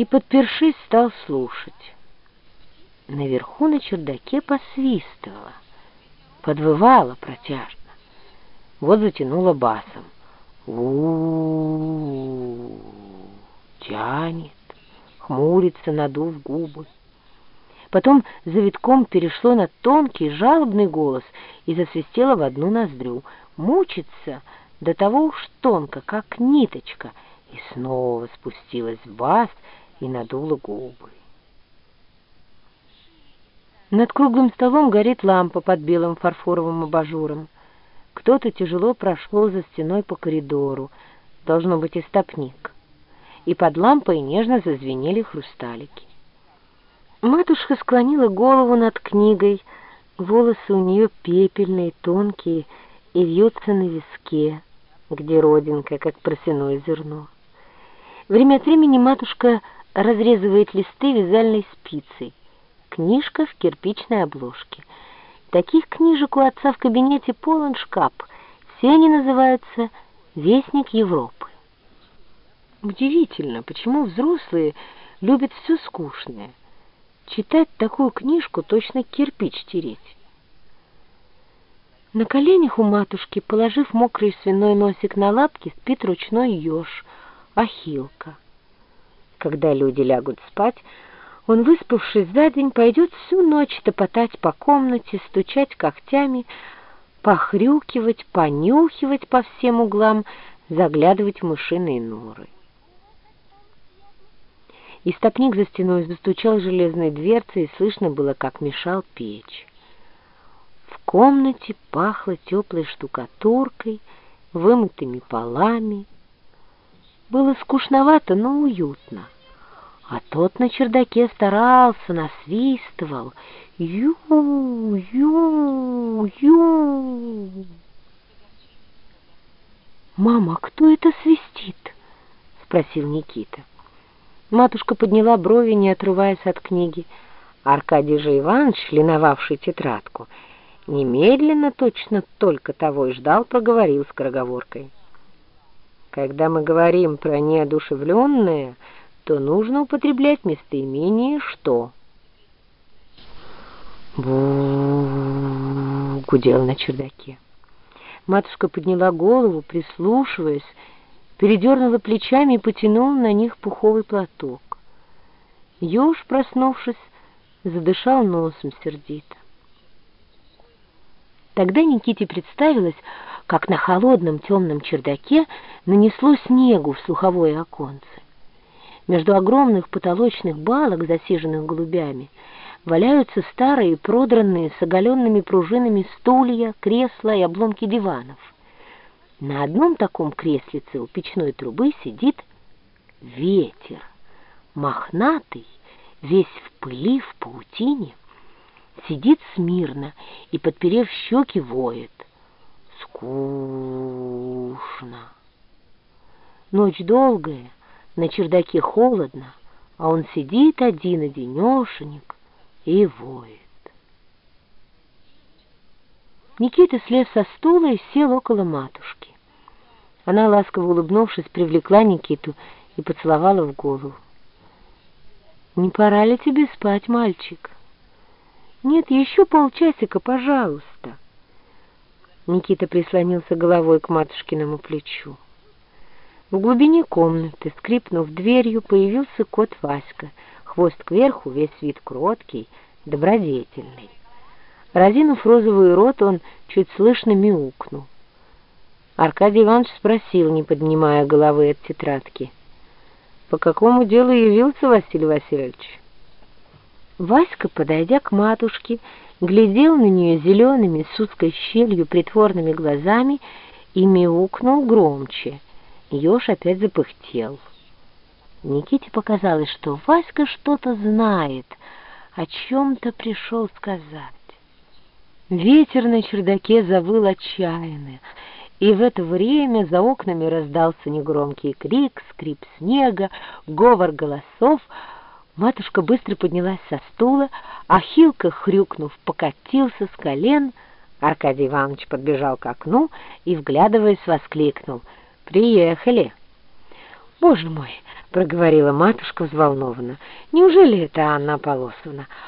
и, подпершись, стал слушать. Наверху на чердаке посвистывало, подвывало протяжно. Вот затянуло басом. у, -у тянет, хмурится, надув губы. Потом завитком перешло на тонкий, жалобный голос и засвистело в одну ноздрю. Мучится до того уж тонко, как ниточка, и снова спустилась в бас и надула губы. Над круглым столом горит лампа под белым фарфоровым абажуром. Кто-то тяжело прошел за стеной по коридору, должно быть истопник, и под лампой нежно зазвенели хрусталики. Матушка склонила голову над книгой, волосы у нее пепельные, тонкие, и вьются на виске, где родинка, как просяное зерно. Время от времени матушка разрезывает листы вязальной спицей. Книжка в кирпичной обложке. Таких книжек у отца в кабинете полон шкаф. Все они называются «Вестник Европы». Удивительно, почему взрослые любят все скучное. Читать такую книжку точно кирпич тереть. На коленях у матушки, положив мокрый свиной носик на лапки, спит ручной еж, ахилка. Когда люди лягут спать, он, выспавшись за день, пойдет всю ночь топотать по комнате, стучать когтями, похрюкивать, понюхивать по всем углам, заглядывать в мышиные норы. Истопник за стеной застучал железной дверцей, и слышно было, как мешал печь. В комнате пахло теплой штукатуркой, вымытыми полами. Было скучновато, но уютно. А тот на чердаке старался, насвистывал. Ю, ю, ю. «Мама, кто это свистит?» — спросил Никита. Матушка подняла брови, не отрываясь от книги. Аркадий же Иванович, линовавший тетрадку, немедленно точно только того и ждал, проговорил скороговоркой. Когда мы говорим про неодушевленное, то нужно употреблять местоимение «что». бу гудел на чердаке. Матушка подняла голову, прислушиваясь, передернула плечами и потянула на них пуховый платок. Ёж, проснувшись, задышал носом сердито. Тогда Никите представилось, как на холодном темном чердаке нанесло снегу в слуховое оконце. Между огромных потолочных балок, засиженных голубями, валяются старые, продранные с оголенными пружинами стулья, кресла и обломки диванов. На одном таком креслице у печной трубы сидит ветер, мохнатый, весь в пыли, в паутине, сидит смирно и, подперев щеки, воет. Скучно. Ночь долгая, на чердаке холодно, а он сидит один-одинешенек и воет. Никита слез со стула и сел около матушки. Она, ласково улыбнувшись, привлекла Никиту и поцеловала в голову. «Не пора ли тебе спать, мальчик?» «Нет, еще полчасика, пожалуйста». Никита прислонился головой к матушкиному плечу. В глубине комнаты, скрипнув дверью, появился кот Васька, хвост кверху, весь вид кроткий, добродетельный. Разинув розовый рот, он чуть слышно мяукнул. Аркадий Иванович спросил, не поднимая головы от тетрадки. «По какому делу явился Василий Васильевич?» Васька, подойдя к матушке, глядел на нее зелеными с узкой щелью притворными глазами и мяукнул громче. Еж опять запыхтел. Никите показалось, что Васька что-то знает, о чем-то пришел сказать. Ветер на чердаке завыл отчаянно, и в это время за окнами раздался негромкий крик, скрип снега, говор голосов. Матушка быстро поднялась со стула, а Хилка, хрюкнув, покатился с колен. Аркадий Иванович подбежал к окну и, вглядываясь, воскликнул. «Приехали!» «Боже мой, проговорила матушка взволнованно. «Неужели это Анна Аполосовна?